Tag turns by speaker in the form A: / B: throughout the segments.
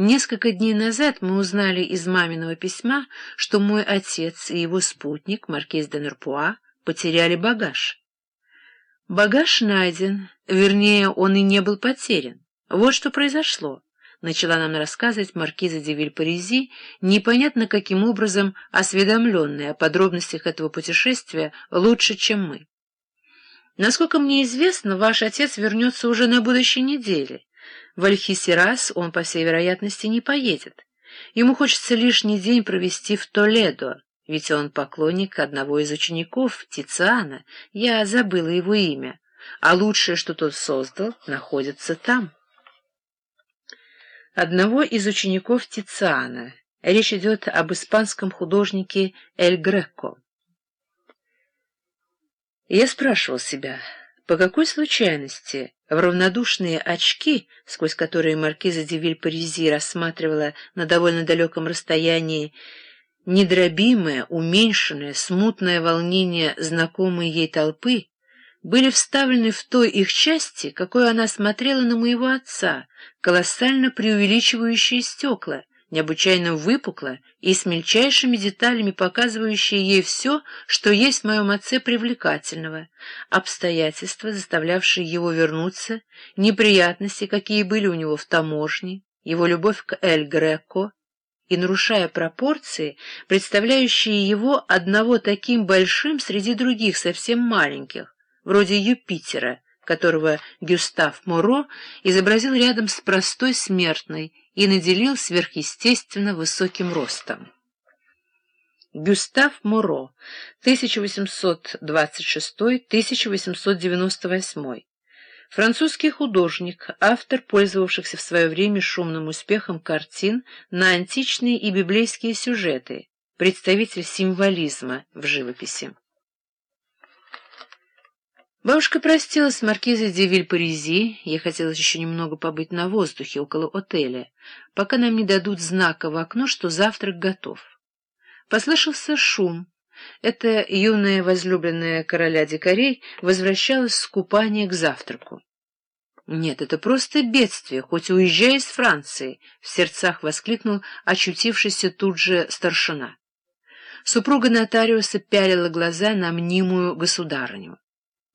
A: Несколько дней назад мы узнали из маминого письма, что мой отец и его спутник, маркиз де Нерпуа, потеряли багаж. Багаж найден, вернее, он и не был потерян. Вот что произошло. Начала нам рассказывать маркиза де Вильпарези, непонятно каким образом осведомленная о подробностях этого путешествия лучше, чем мы. Насколько мне известно, ваш отец вернется уже на будущей неделе. В Альхисерас он, по всей вероятности, не поедет. Ему хочется лишний день провести в Толедо, ведь он поклонник одного из учеников, Тициана, я забыла его имя, а лучшее, что тот создал, находится там. Одного из учеников Тициана. Речь идет об испанском художнике Эль Греко. Я спрашивал себя, по какой случайности в равнодушные очки, сквозь которые маркиза де Виль-Паризи рассматривала на довольно далеком расстоянии недробимое, уменьшенное, смутное волнение знакомой ей толпы, были вставлены в той их части, какой она смотрела на моего отца, колоссально преувеличивающие стекла, необычайно выпукло и с мельчайшими деталями показывающие ей все, что есть в моем отце привлекательного, обстоятельства, заставлявшие его вернуться, неприятности, какие были у него в таможне, его любовь к Эль Греко, и, нарушая пропорции, представляющие его одного таким большим среди других совсем маленьких, вроде Юпитера, которого Гюстав Моро изобразил рядом с простой смертной и наделил сверхъестественно высоким ростом. Гюстав Моро, 1826-1898 Французский художник, автор пользовавшихся в свое время шумным успехом картин на античные и библейские сюжеты, представитель символизма в живописи. Бабушка простилась с маркизой де Виль-Паризи, ей хотелось еще немного побыть на воздухе около отеля, пока нам не дадут знака в окно, что завтрак готов. Послышался шум. Эта юная возлюбленная короля дикарей возвращалась с купания к завтраку. «Нет, это просто бедствие, хоть уезжай из Франции!» — в сердцах воскликнул очутившийся тут же старшина. Супруга нотариуса пялила глаза на мнимую государыню.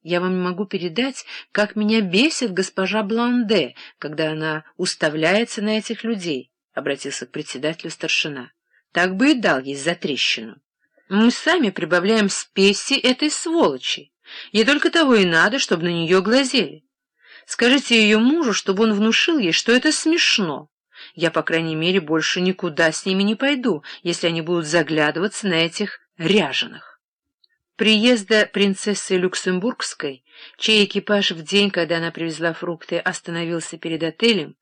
A: Я вам не могу передать, как меня бесит госпожа Бланде, когда она уставляется на этих людей, — обратился к председателю старшина. Так бы и дал ей за трещину. Мы сами прибавляем спеси этой сволочи. Ей только того и надо, чтобы на нее глазели. Скажите ее мужу, чтобы он внушил ей, что это смешно. Я, по крайней мере, больше никуда с ними не пойду, если они будут заглядываться на этих ряженых. Приезда принцессы Люксембургской, чей экипаж в день, когда она привезла фрукты, остановился перед отелем,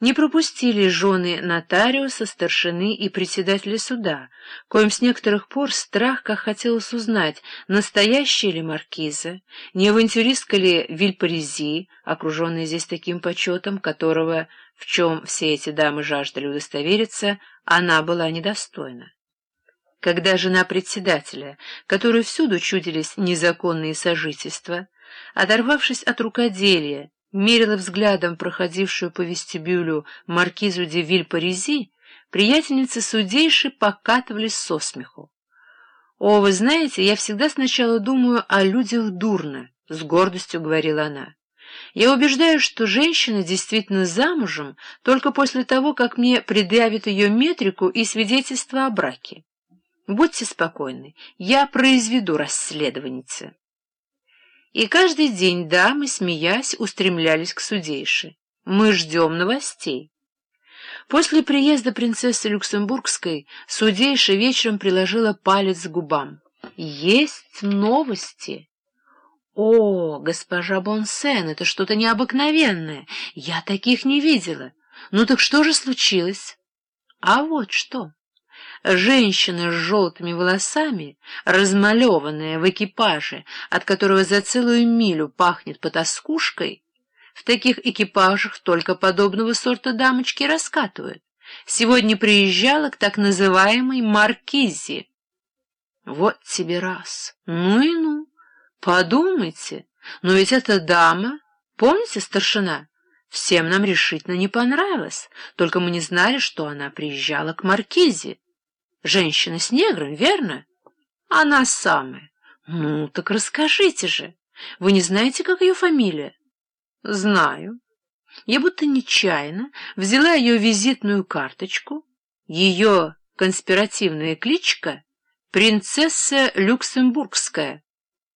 A: не пропустили жены нотариуса, старшины и председателя суда, коим с некоторых пор страх, как хотелось узнать, настоящая ли маркиза, не авантюристка ли Вильпарези, окруженная здесь таким почетом, которого, в чем все эти дамы жаждали удостовериться, она была недостойна когда жена председателя, которой всюду чудились незаконные сожительства, оторвавшись от рукоделия, мерила взглядом проходившую по вестибюлю маркизу де Виль-Паризи, приятельницы судейши покатывались со смеху. «О, вы знаете, я всегда сначала думаю о людях дурно», — с гордостью говорила она. «Я убеждаю, что женщина действительно замужем только после того, как мне предъявят ее метрику и свидетельство о браке. Будьте спокойны, я произведу расследованице. И каждый день дамы, смеясь, устремлялись к судейше. Мы ждем новостей. После приезда принцессы Люксембургской судейша вечером приложила палец к губам. Есть новости. О, госпожа Бонсен, это что-то необыкновенное. Я таких не видела. Ну так что же случилось? А вот что. Женщина с желтыми волосами, размалеванная в экипаже, от которого за целую милю пахнет потаскушкой, в таких экипажах только подобного сорта дамочки раскатывают. Сегодня приезжала к так называемой маркизе. Вот тебе раз. Ну и ну. Подумайте, но ведь эта дама, помните, старшина, Всем нам решительно не понравилось, только мы не знали, что она приезжала к Маркизе. Женщина с негром, верно? Она самая. Ну, так расскажите же. Вы не знаете, как ее фамилия? Знаю. Я будто нечаянно взяла ее визитную карточку. Ее конспиративная кличка — принцесса Люксембургская.